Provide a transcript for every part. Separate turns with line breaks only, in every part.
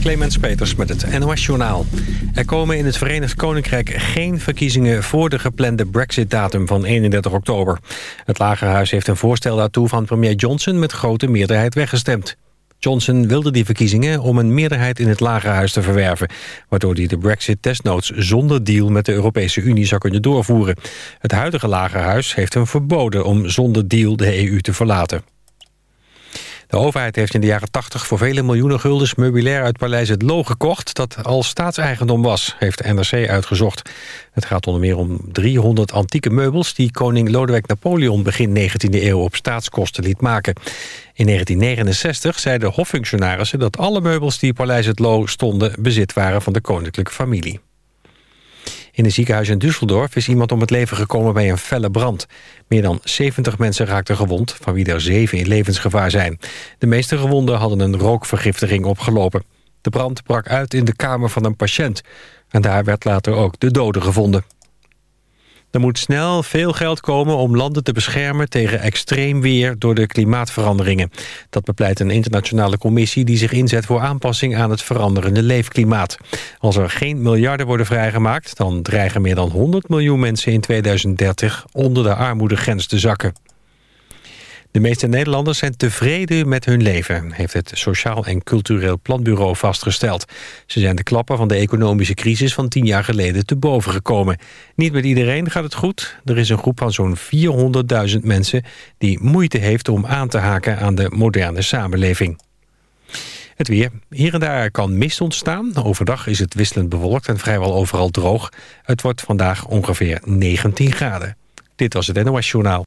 Clemens Peters met het NOS Journaal. Er komen in het Verenigd Koninkrijk geen verkiezingen... voor de geplande brexit-datum van 31 oktober. Het Lagerhuis heeft een voorstel daartoe van premier Johnson... met grote meerderheid weggestemd. Johnson wilde die verkiezingen om een meerderheid in het Lagerhuis te verwerven... waardoor hij de brexit desnoods zonder deal met de Europese Unie zou kunnen doorvoeren. Het huidige Lagerhuis heeft hem verboden om zonder deal de EU te verlaten. De overheid heeft in de jaren 80 voor vele miljoenen guldens meubilair uit Paleis Het Loo gekocht... dat al staatseigendom was, heeft NRC uitgezocht. Het gaat onder meer om 300 antieke meubels... die koning Lodewijk Napoleon begin 19e eeuw op staatskosten liet maken. In 1969 zeiden hoffunctionarissen dat alle meubels die Paleis Het Loo stonden... bezit waren van de koninklijke familie. In een ziekenhuis in Düsseldorf is iemand om het leven gekomen bij een felle brand. Meer dan 70 mensen raakten gewond, van wie er zeven in levensgevaar zijn. De meeste gewonden hadden een rookvergiftiging opgelopen. De brand brak uit in de kamer van een patiënt. En daar werd later ook de dode gevonden. Er moet snel veel geld komen om landen te beschermen tegen extreem weer door de klimaatveranderingen. Dat bepleit een internationale commissie die zich inzet voor aanpassing aan het veranderende leefklimaat. Als er geen miljarden worden vrijgemaakt, dan dreigen meer dan 100 miljoen mensen in 2030 onder de armoedegrens te zakken. De meeste Nederlanders zijn tevreden met hun leven... heeft het Sociaal en Cultureel Planbureau vastgesteld. Ze zijn de klappen van de economische crisis van tien jaar geleden te boven gekomen. Niet met iedereen gaat het goed. Er is een groep van zo'n 400.000 mensen... die moeite heeft om aan te haken aan de moderne samenleving. Het weer. Hier en daar kan mist ontstaan. Overdag is het wisselend bewolkt en vrijwel overal droog. Het wordt vandaag ongeveer 19 graden. Dit was het NOS Journaal.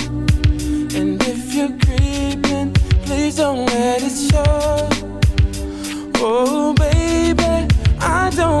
Don't let it show. Oh, baby, I don't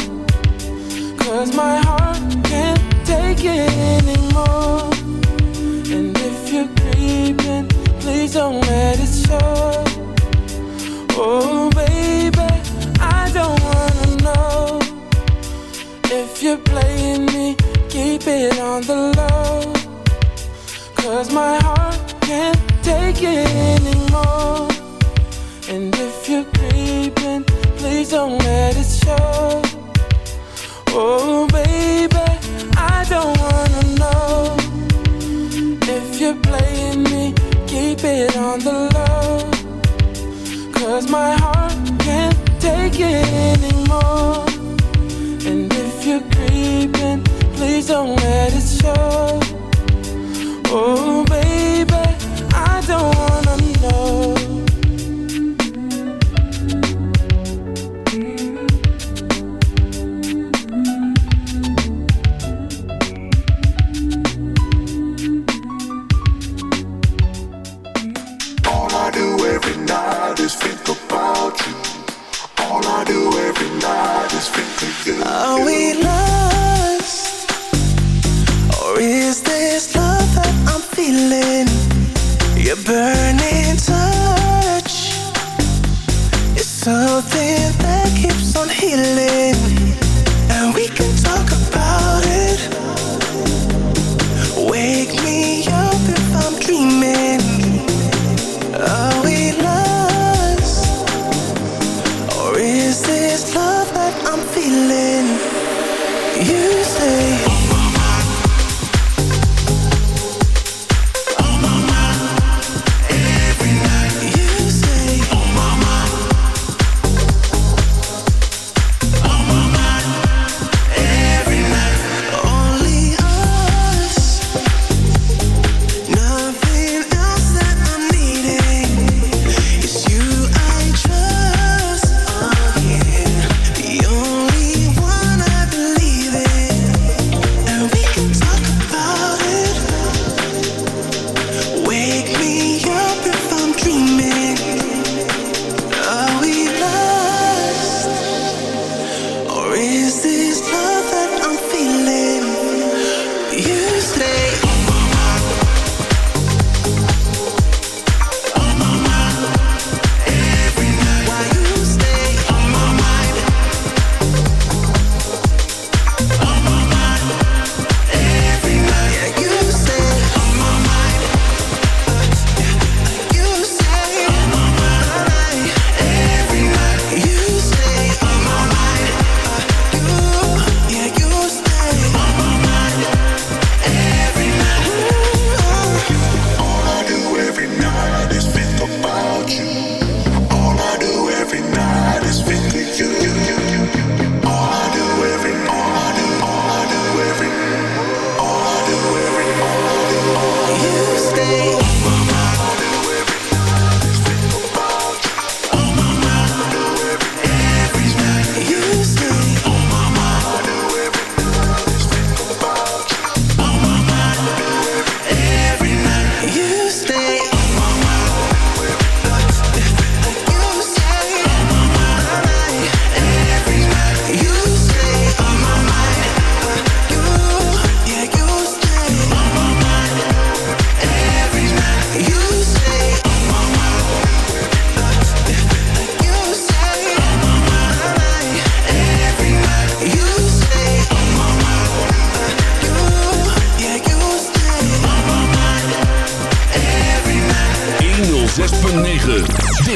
my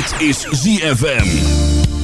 Dit ZFM.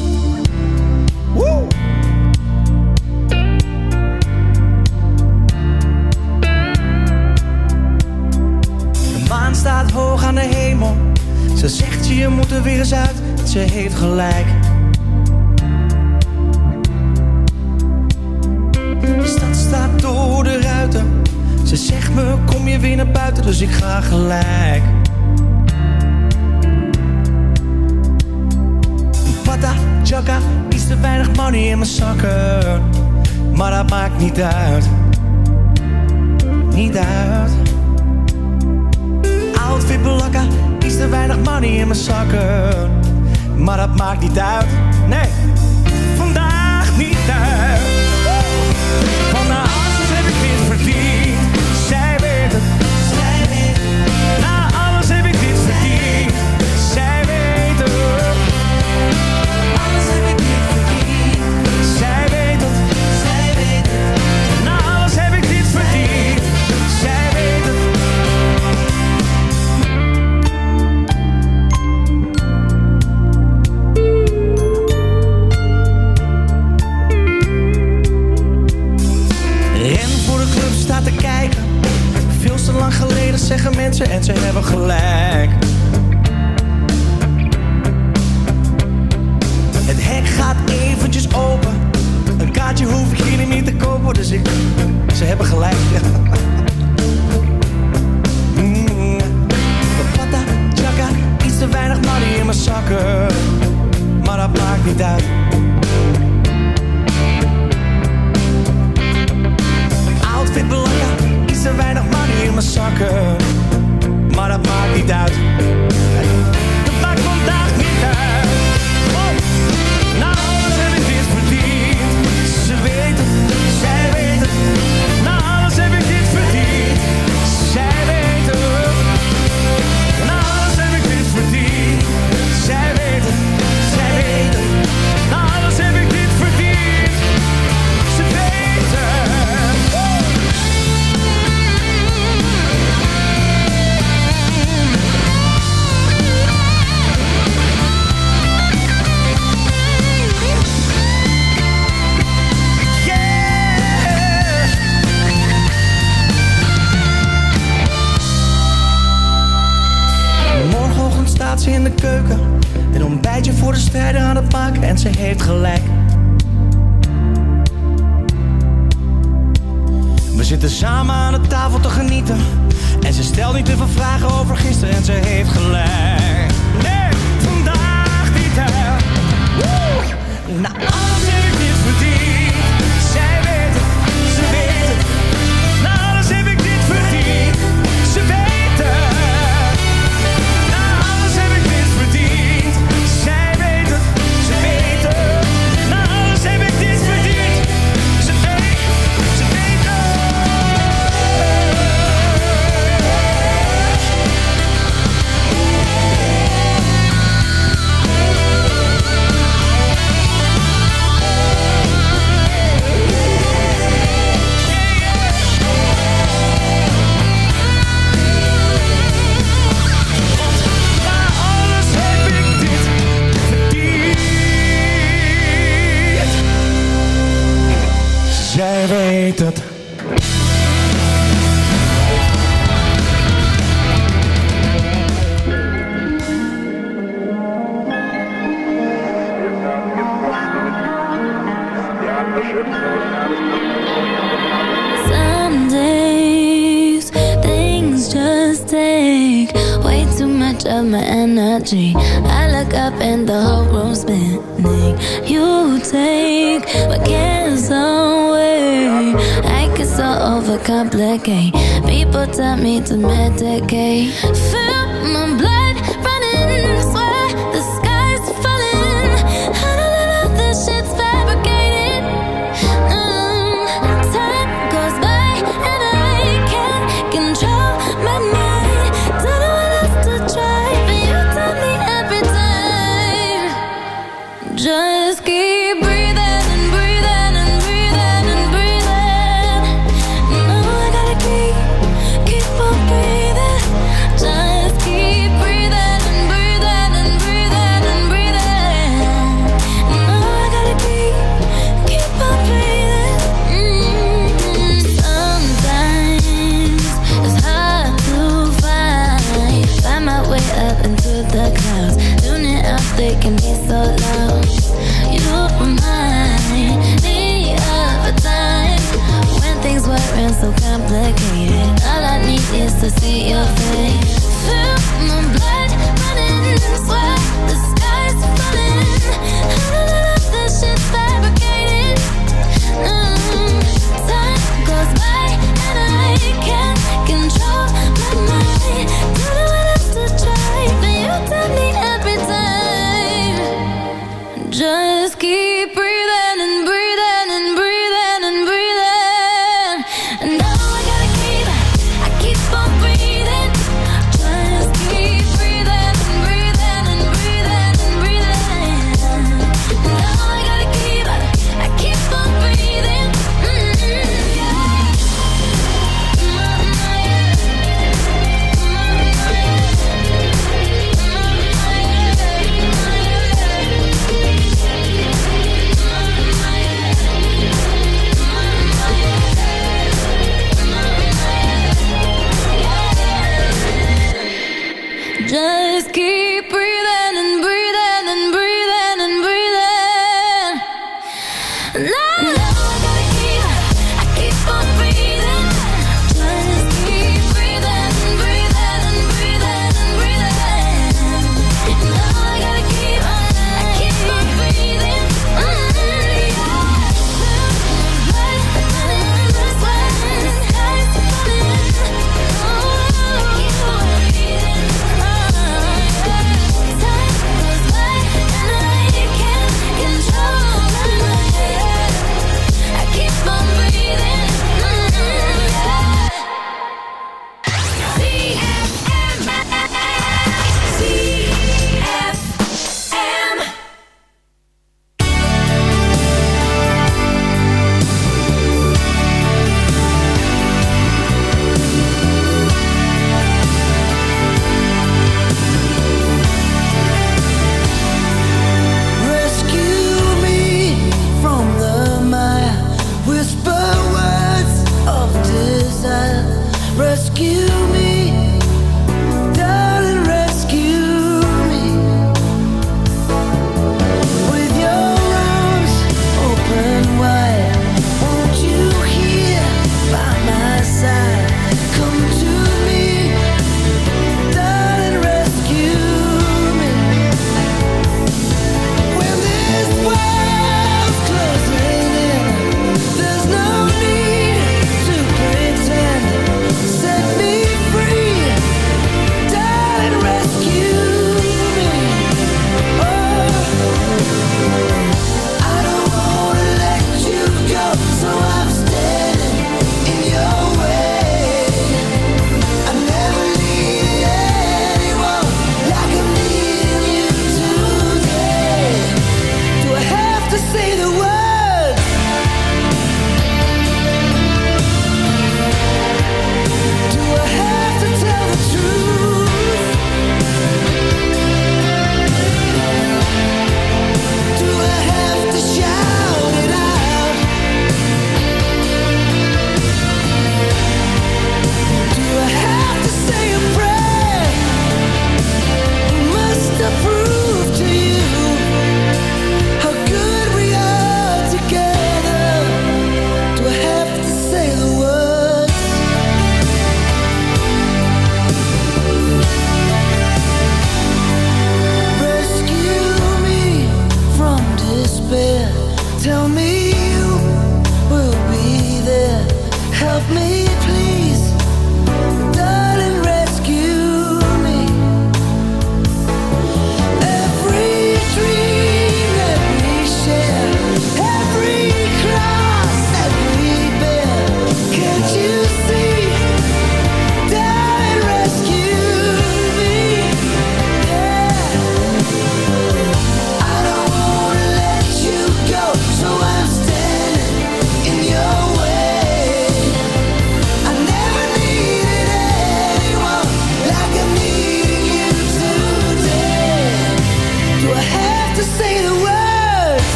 they can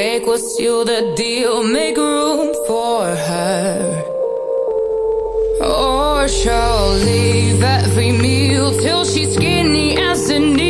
fake was you the deal. Make room for her. Or she'll leave every meal till she's skinny as a needle.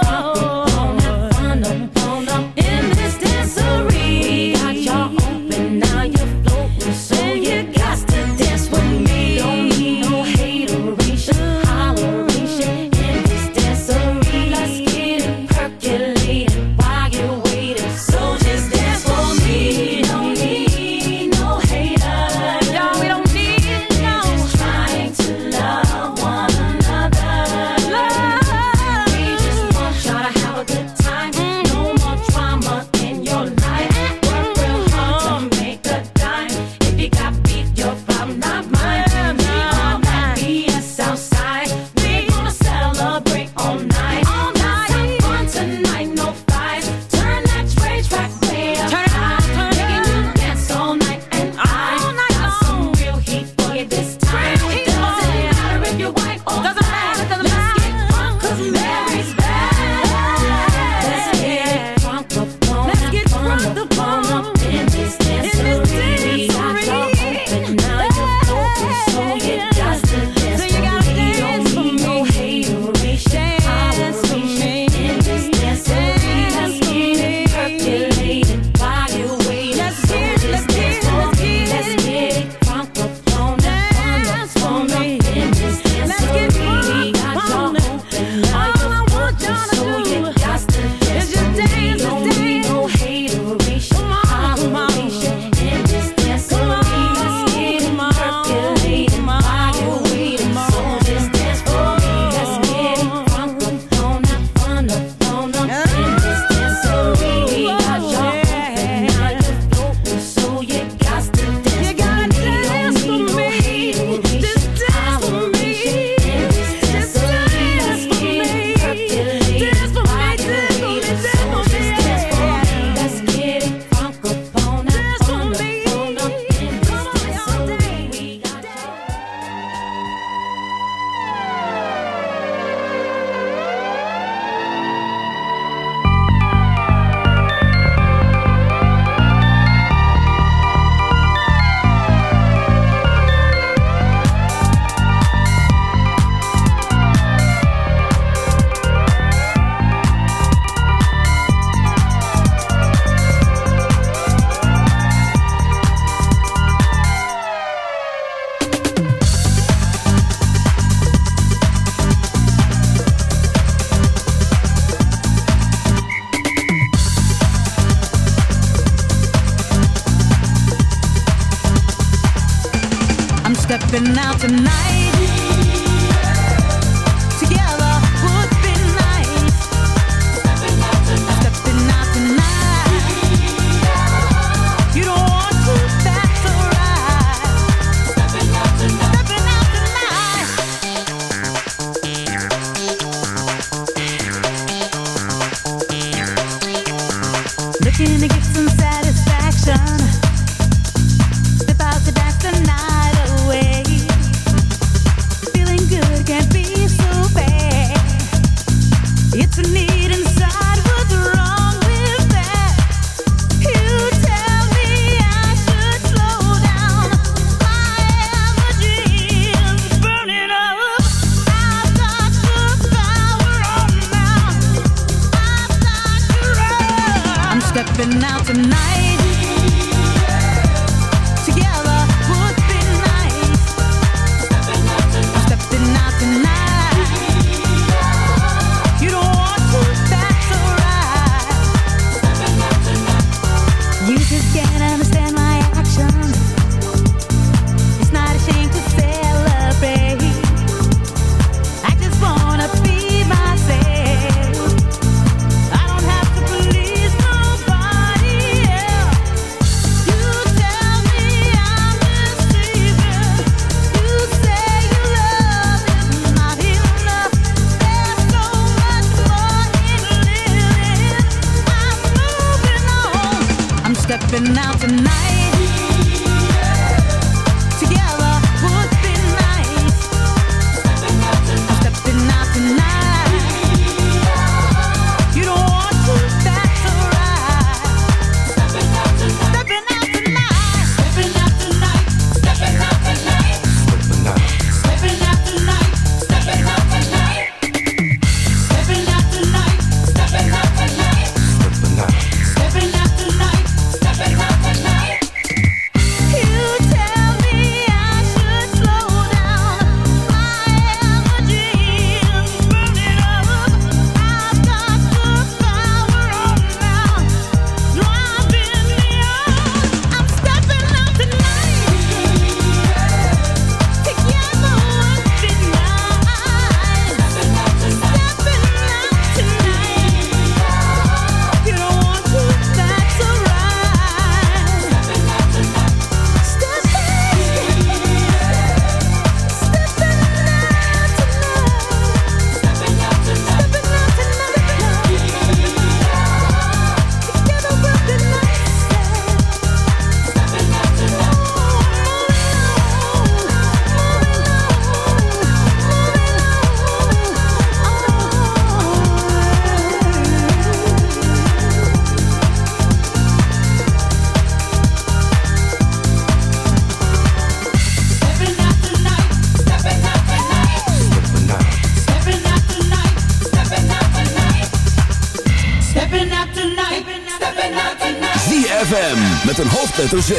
met een hoofdletter Z.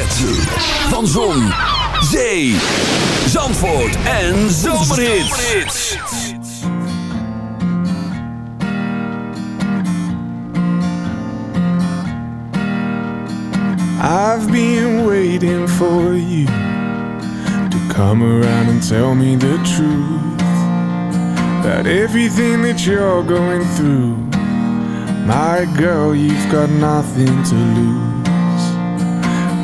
Van Zon, Zee, Zandvoort en Zomerhits.
I've been waiting for you to come around and tell me the truth about everything that you're going through. My girl, you've got nothing to lose.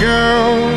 Girl.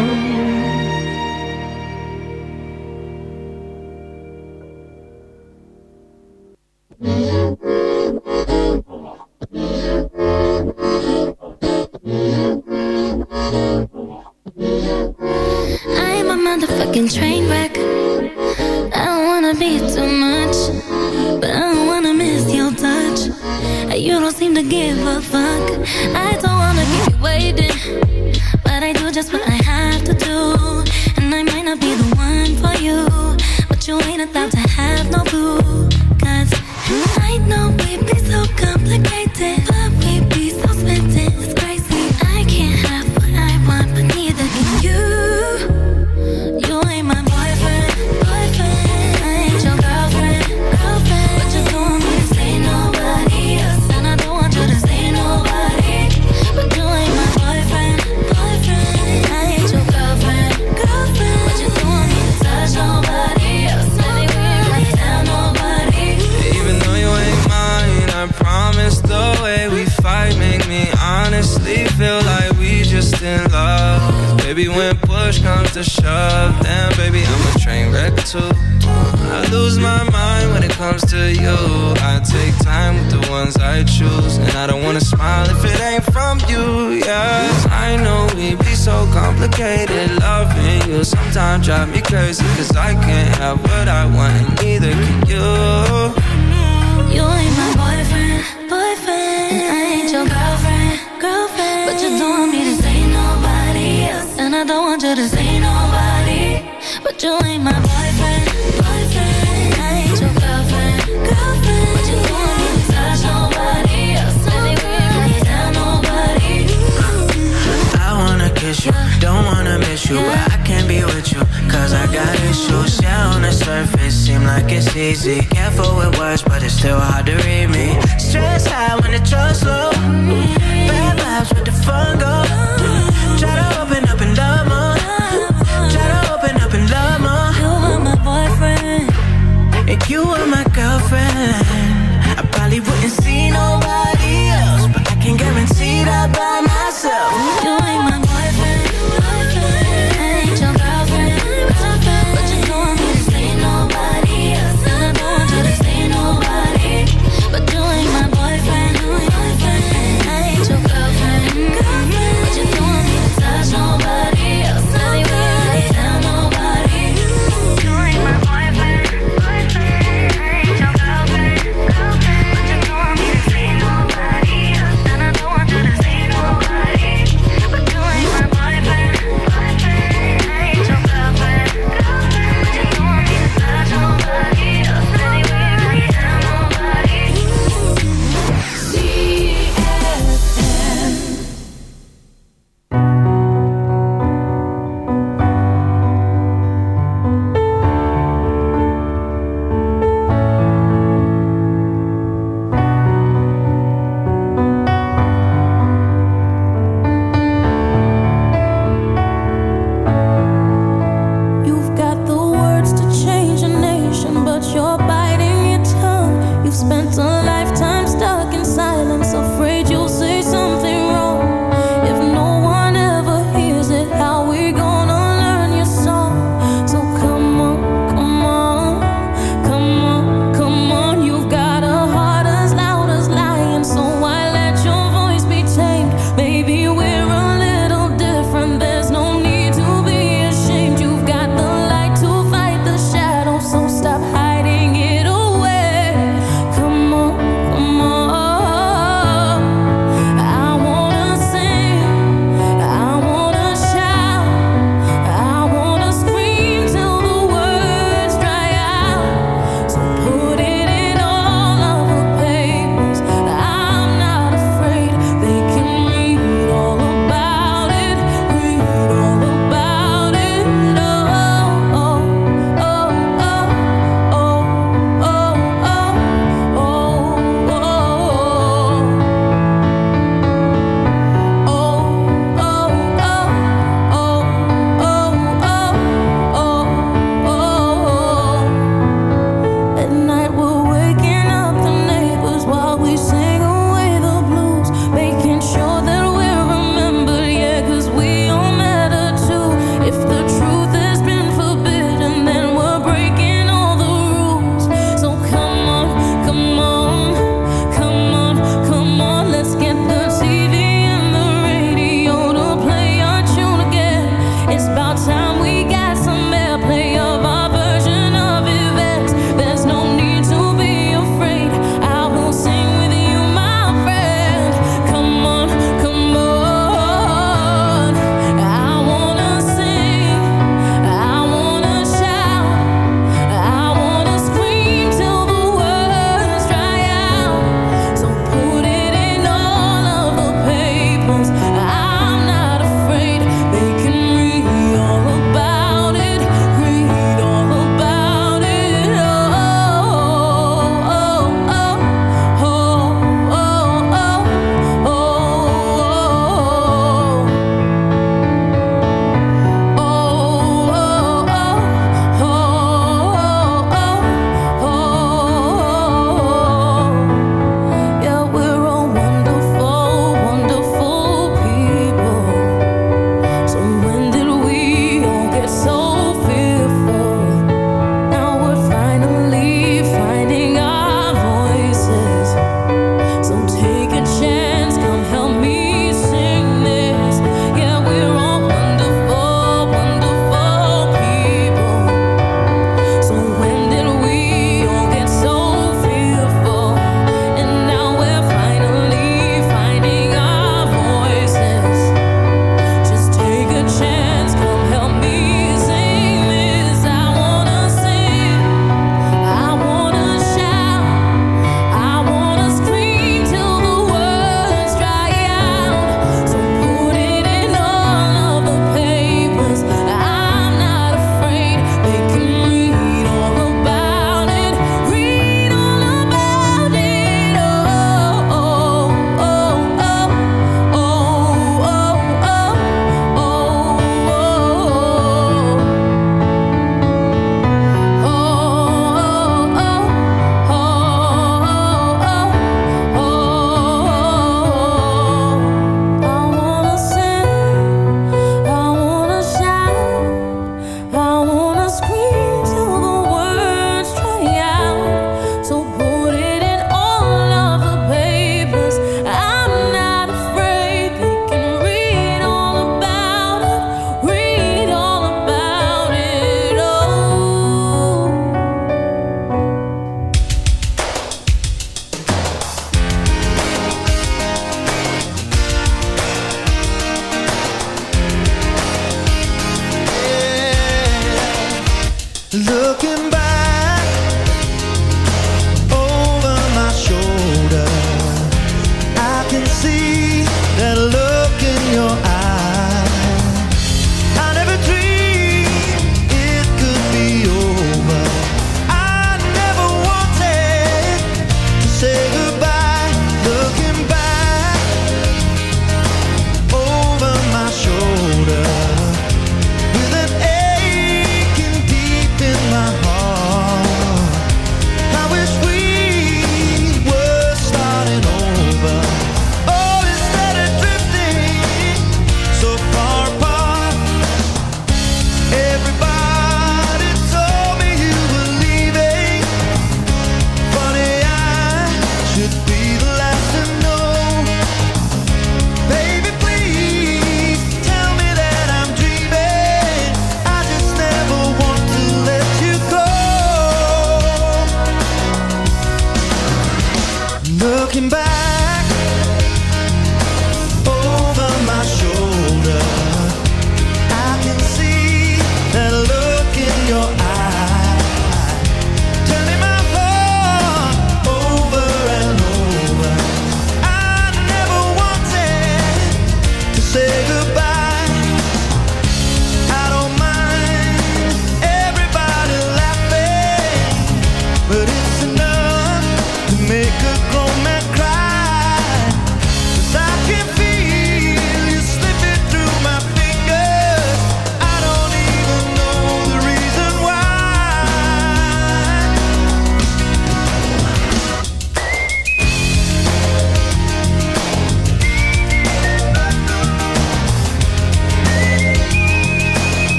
Push comes to shove, then baby, I'm a train wreck too. I lose my mind when it comes to you. I take time with the ones I choose, and I don't wanna smile if it ain't from you. Yeah, I know we be so complicated. Loving you sometimes drive me crazy. Cause I can't have what I want, and neither can you.
You ain't my boyfriend. I don't want you to say nobody. But you ain't my boyfriend, boyfriend. I ain't your girlfriend, girlfriend. But you don't want to touch nobody else. We tell nobody.
I wanna kiss you, don't wanna miss you, but I can't be with you, cause I got issues. Yeah, on the surface, seem like it's easy. Careful with words, but it's still hard to read me. Stress high when the trust low. Bad vibes with the fun go. Try to
you are my
girlfriend. I probably wouldn't see nobody else, but I can guarantee that by myself.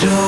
joy.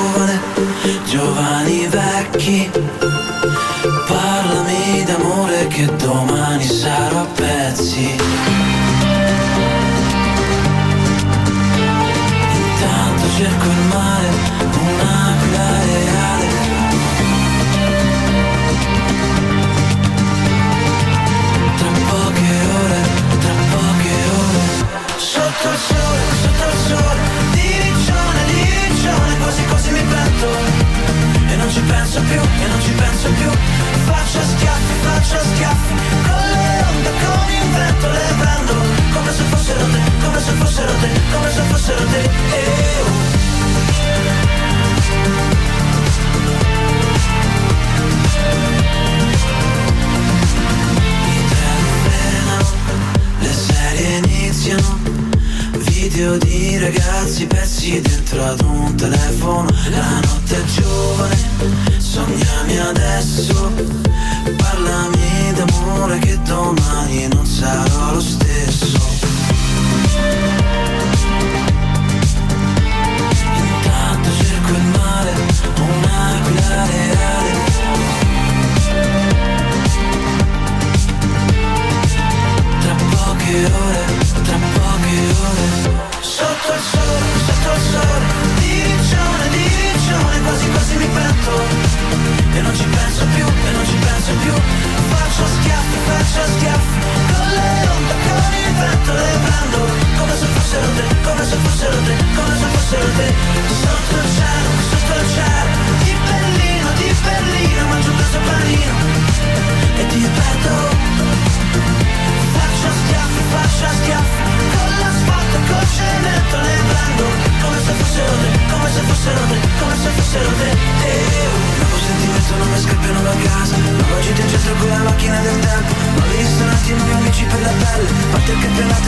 amici per la pelle Batte il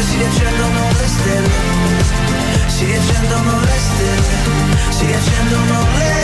si riaccendono le stelle? Si riaccendono le Si riaccendono le